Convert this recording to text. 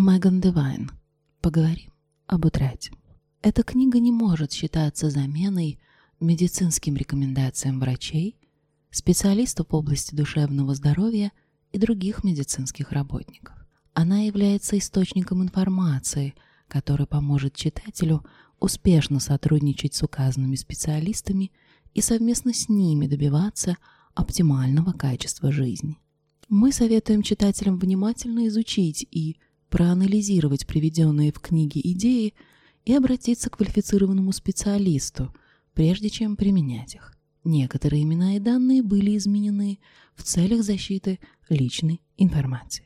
Меган Девайн. Поговорим об утрате. Эта книга не может считаться заменой медицинским рекомендациям врачей, специалистов в области душевного здоровья и других медицинских работников. Она является источником информации, который поможет читателю успешно сотрудничать с указанными специалистами и совместно с ними добиваться оптимального качества жизни. Мы советуем читателям внимательно изучить и проанализировать приведенные в книге идеи и обратиться к квалифицированному специалисту, прежде чем применять их. Некоторые имена и данные были изменены в целях защиты личной информации.